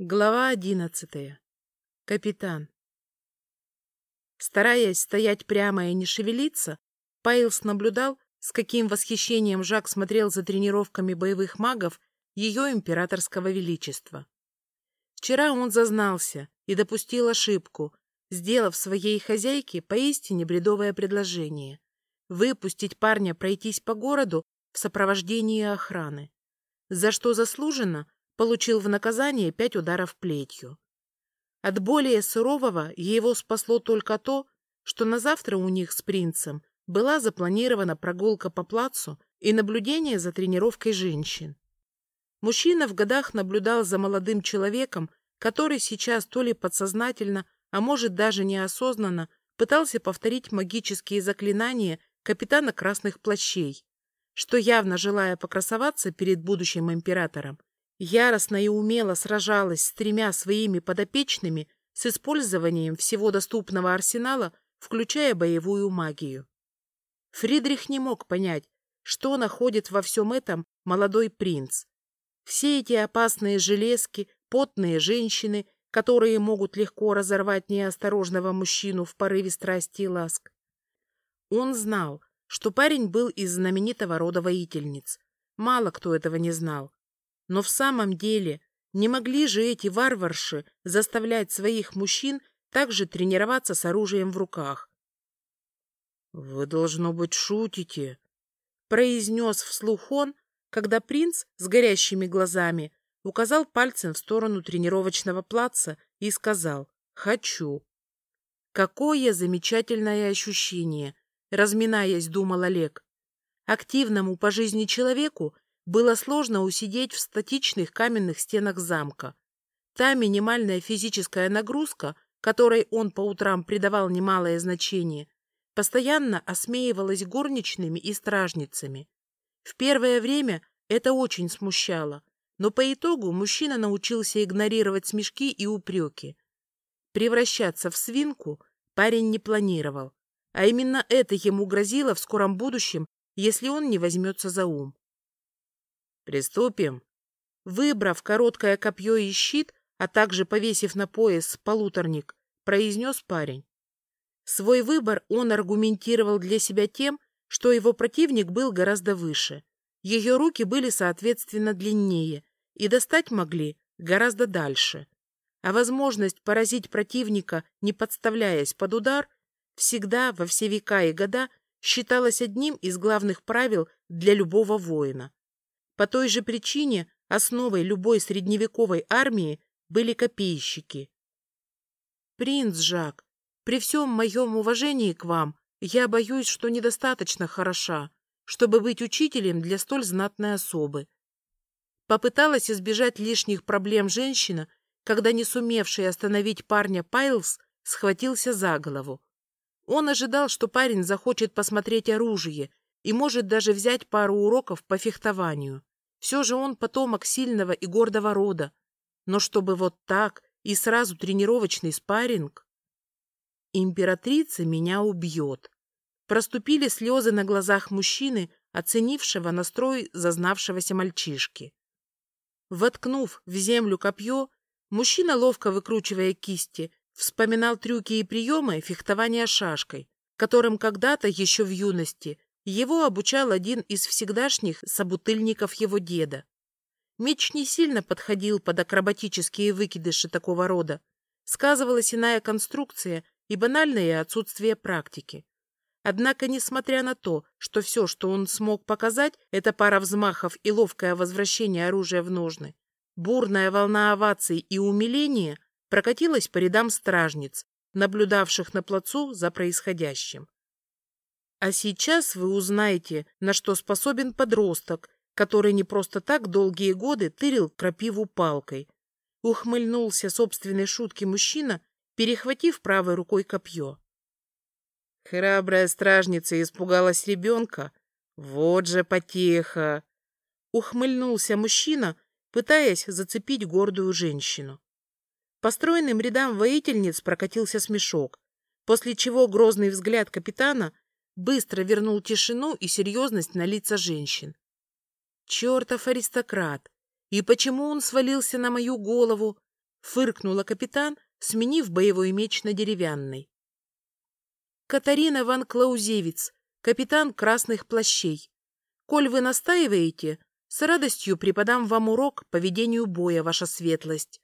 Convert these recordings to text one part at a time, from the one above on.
Глава одиннадцатая. Капитан. Стараясь стоять прямо и не шевелиться, Пайлс наблюдал, с каким восхищением Жак смотрел за тренировками боевых магов ее императорского величества. Вчера он зазнался и допустил ошибку, сделав своей хозяйке поистине бредовое предложение — выпустить парня пройтись по городу в сопровождении охраны, за что заслуженно — получил в наказание пять ударов плетью. От более сурового его спасло только то, что на завтра у них с принцем была запланирована прогулка по плацу и наблюдение за тренировкой женщин. Мужчина в годах наблюдал за молодым человеком, который сейчас то ли подсознательно, а может даже неосознанно, пытался повторить магические заклинания капитана Красных Плащей, что явно желая покрасоваться перед будущим императором, яростно и умело сражалась с тремя своими подопечными с использованием всего доступного арсенала, включая боевую магию. Фридрих не мог понять, что находит во всем этом молодой принц. Все эти опасные железки, потные женщины, которые могут легко разорвать неосторожного мужчину в порыве страсти и ласк. Он знал, что парень был из знаменитого рода воительниц. Мало кто этого не знал. Но в самом деле не могли же эти варварши заставлять своих мужчин также тренироваться с оружием в руках. — Вы, должно быть, шутите, — произнес вслух он, когда принц с горящими глазами указал пальцем в сторону тренировочного плаца и сказал «Хочу». Какое замечательное ощущение, разминаясь, думал Олег. Активному по жизни человеку было сложно усидеть в статичных каменных стенах замка. Та минимальная физическая нагрузка, которой он по утрам придавал немалое значение, постоянно осмеивалась горничными и стражницами. В первое время это очень смущало, но по итогу мужчина научился игнорировать смешки и упреки. Превращаться в свинку парень не планировал, а именно это ему грозило в скором будущем, если он не возьмется за ум. «Приступим». Выбрав короткое копье и щит, а также повесив на пояс полуторник, произнес парень. Свой выбор он аргументировал для себя тем, что его противник был гораздо выше. Ее руки были, соответственно, длиннее и достать могли гораздо дальше. А возможность поразить противника, не подставляясь под удар, всегда во все века и года считалась одним из главных правил для любого воина. По той же причине основой любой средневековой армии были копейщики. «Принц Жак, при всем моем уважении к вам, я боюсь, что недостаточно хороша, чтобы быть учителем для столь знатной особы». Попыталась избежать лишних проблем женщина, когда не сумевший остановить парня Пайлс схватился за голову. Он ожидал, что парень захочет посмотреть оружие и может даже взять пару уроков по фехтованию. Все же он потомок сильного и гордого рода. Но чтобы вот так и сразу тренировочный спарринг... Императрица меня убьет. Проступили слезы на глазах мужчины, оценившего настрой зазнавшегося мальчишки. Воткнув в землю копье, мужчина, ловко выкручивая кисти, вспоминал трюки и приемы фехтования шашкой, которым когда-то еще в юности его обучал один из всегдашних собутыльников его деда. Меч не сильно подходил под акробатические выкидыши такого рода. Сказывалась иная конструкция и банальное отсутствие практики. Однако, несмотря на то, что все, что он смог показать, это пара взмахов и ловкое возвращение оружия в ножны, бурная волна оваций и умиления прокатилась по рядам стражниц, наблюдавших на плацу за происходящим. А сейчас вы узнаете, на что способен подросток, который не просто так долгие годы тырил крапиву палкой. Ухмыльнулся собственной шутки мужчина, перехватив правой рукой копье. Храбрая стражница испугалась ребенка. Вот же потеха! Ухмыльнулся мужчина, пытаясь зацепить гордую женщину. По стройным рядам воительниц прокатился смешок, после чего грозный взгляд капитана быстро вернул тишину и серьезность на лица женщин. Чертов аристократ! И почему он свалился на мою голову? Фыркнула капитан, сменив боевой меч на деревянный. Катарина Ван Клаузевиц, капитан красных плащей. Коль вы настаиваете, с радостью преподам вам урок по ведению боя, ваша светлость.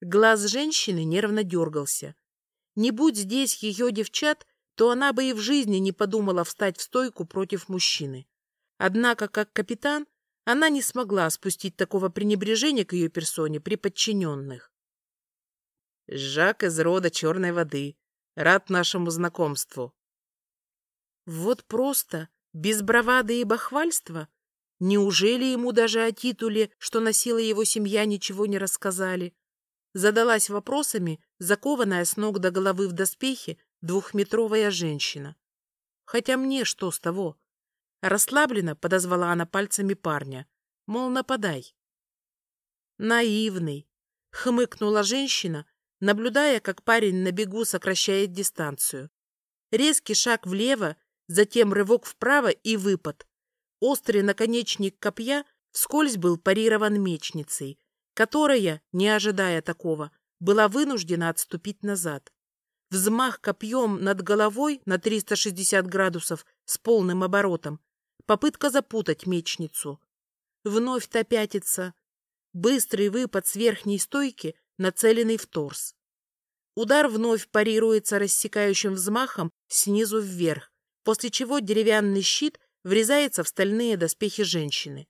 Глаз женщины нервно дергался. Не будь здесь ее девчат, то она бы и в жизни не подумала встать в стойку против мужчины. Однако, как капитан, она не смогла спустить такого пренебрежения к ее персоне при подчиненных. «Жак из рода черной воды. Рад нашему знакомству». Вот просто, без бравады и бахвальства? Неужели ему даже о титуле, что носила его семья, ничего не рассказали? Задалась вопросами, закованная с ног до головы в доспехи, двухметровая женщина. Хотя мне что с того? Расслабленно подозвала она пальцами парня. Мол, нападай. Наивный. Хмыкнула женщина, наблюдая, как парень на бегу сокращает дистанцию. Резкий шаг влево, затем рывок вправо и выпад. Острый наконечник копья вскользь был парирован мечницей, которая, не ожидая такого, была вынуждена отступить назад. Взмах копьем над головой на 360 градусов с полным оборотом Попытка запутать мечницу. Вновь топятится. Быстрый выпад с верхней стойки, нацеленный в торс. Удар вновь парируется рассекающим взмахом снизу вверх, после чего деревянный щит врезается в стальные доспехи женщины.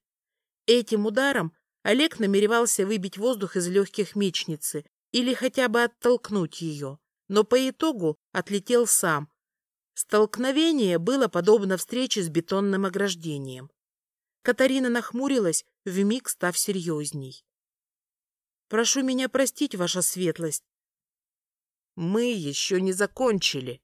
Этим ударом Олег намеревался выбить воздух из легких мечницы или хотя бы оттолкнуть ее, но по итогу отлетел сам, Столкновение было подобно встрече с бетонным ограждением. Катарина нахмурилась, вмиг став серьезней. «Прошу меня простить, ваша светлость». «Мы еще не закончили».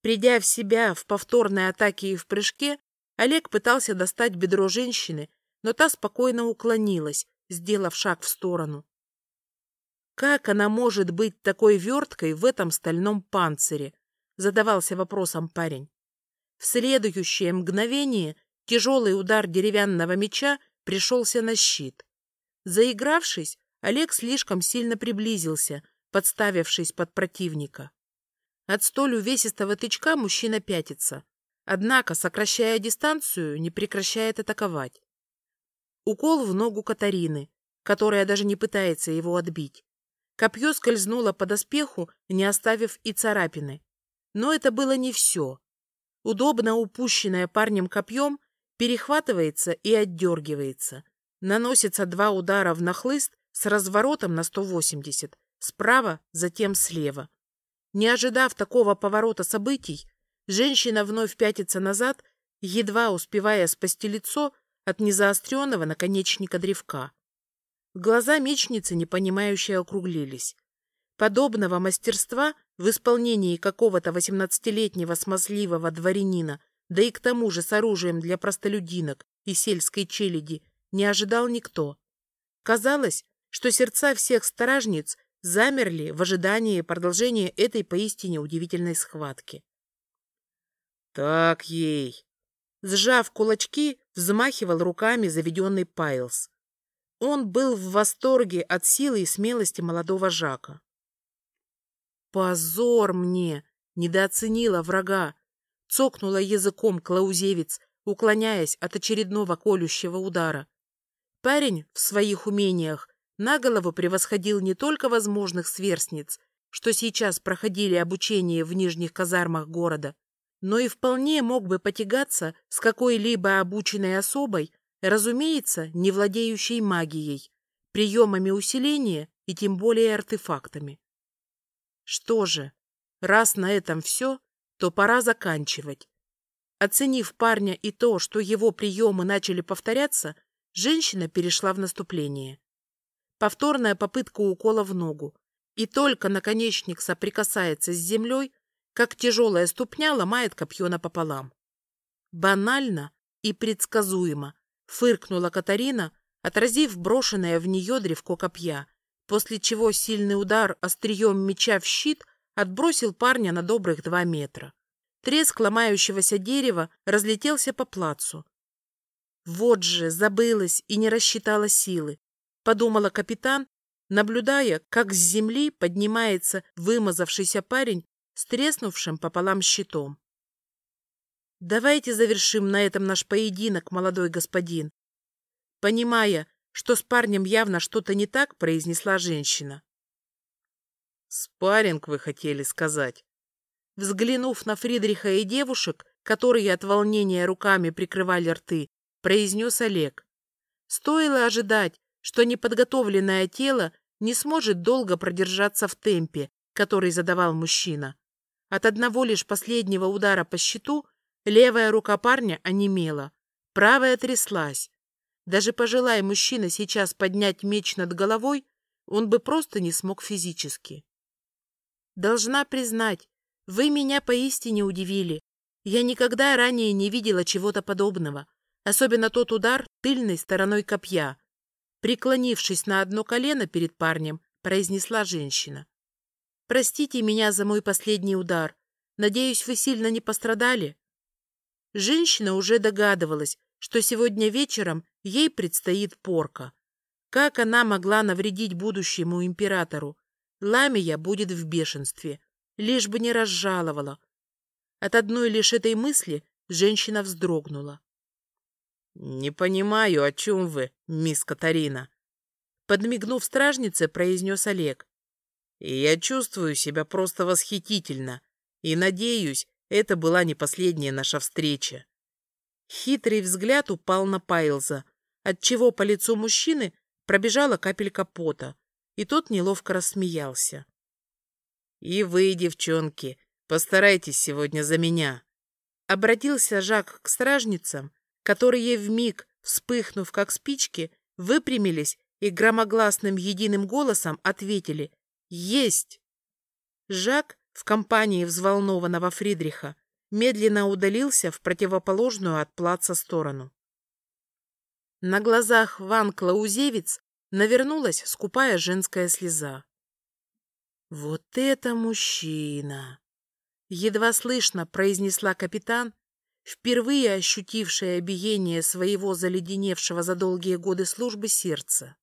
Придя в себя в повторной атаке и в прыжке, Олег пытался достать бедро женщины, но та спокойно уклонилась, сделав шаг в сторону. Как она может быть такой верткой в этом стальном панцире? задавался вопросом парень. В следующее мгновение тяжелый удар деревянного меча пришелся на щит. Заигравшись, Олег слишком сильно приблизился, подставившись под противника. От столь увесистого тычка мужчина пятится, однако, сокращая дистанцию, не прекращает атаковать. Укол в ногу Катарины, которая даже не пытается его отбить. Копье скользнуло по доспеху, не оставив и царапины. Но это было не все. Удобно упущенное парнем копьем перехватывается и отдергивается. Наносится два удара в нахлыст с разворотом на 180, справа, затем слева. Не ожидав такого поворота событий, женщина вновь пятится назад, едва успевая спасти лицо от незаостренного наконечника древка. Глаза мечницы непонимающе округлились. Подобного мастерства в исполнении какого-то восемнадцатилетнего смазливого дворянина, да и к тому же с оружием для простолюдинок и сельской челяди, не ожидал никто. Казалось, что сердца всех стражниц замерли в ожидании продолжения этой поистине удивительной схватки. «Так ей!» Сжав кулачки, взмахивал руками заведенный Пайлс. Он был в восторге от силы и смелости молодого Жака. Позор мне! Недооценила врага. Цокнула языком Клаузевец, уклоняясь от очередного колющего удара. Парень в своих умениях на голову превосходил не только возможных сверстниц, что сейчас проходили обучение в нижних казармах города, но и вполне мог бы потягаться с какой-либо обученной особой, разумеется, не владеющей магией, приемами усиления и тем более артефактами. Что же, раз на этом все, то пора заканчивать. Оценив парня и то, что его приемы начали повторяться, женщина перешла в наступление. Повторная попытка укола в ногу. И только наконечник соприкасается с землей, как тяжелая ступня ломает копье напополам. Банально и предсказуемо фыркнула Катарина, отразив брошенное в нее древко копья, после чего сильный удар острием меча в щит отбросил парня на добрых два метра. Треск ломающегося дерева разлетелся по плацу. Вот же, забылась и не рассчитала силы, подумала капитан, наблюдая, как с земли поднимается вымазавшийся парень с треснувшим пополам щитом. «Давайте завершим на этом наш поединок, молодой господин». Понимая, что с парнем явно что-то не так, произнесла женщина. «Спарринг, вы хотели сказать?» Взглянув на Фридриха и девушек, которые от волнения руками прикрывали рты, произнес Олег. Стоило ожидать, что неподготовленное тело не сможет долго продержаться в темпе, который задавал мужчина. От одного лишь последнего удара по щиту левая рука парня онемела, правая тряслась. Даже пожелая мужчина сейчас поднять меч над головой, он бы просто не смог физически. Должна признать, вы меня поистине удивили. Я никогда ранее не видела чего-то подобного, особенно тот удар тыльной стороной копья. Преклонившись на одно колено перед парнем, произнесла женщина. «Простите меня за мой последний удар. Надеюсь, вы сильно не пострадали?» Женщина уже догадывалась, что сегодня вечером ей предстоит порка. Как она могла навредить будущему императору? Ламия будет в бешенстве, лишь бы не разжаловала, от одной лишь этой мысли женщина вздрогнула. — Не понимаю, о чем вы, мисс Катарина. Подмигнув стражнице, произнес Олег. — Я чувствую себя просто восхитительно и надеюсь, это была не последняя наша встреча. Хитрый взгляд упал на Пайлза, отчего по лицу мужчины пробежала капелька пота, и тот неловко рассмеялся. — И вы, девчонки, Постарайтесь сегодня за меня. Обратился Жак к стражницам, которые вмиг, вспыхнув как спички, выпрямились и громогласным единым голосом ответили «Есть!». Жак в компании взволнованного Фридриха медленно удалился в противоположную от плаца сторону. На глазах Ван Клаузевиц навернулась скупая женская слеза. «Вот это мужчина!» едва слышно произнесла капитан, впервые ощутившая биение своего заледеневшего за долгие годы службы сердца.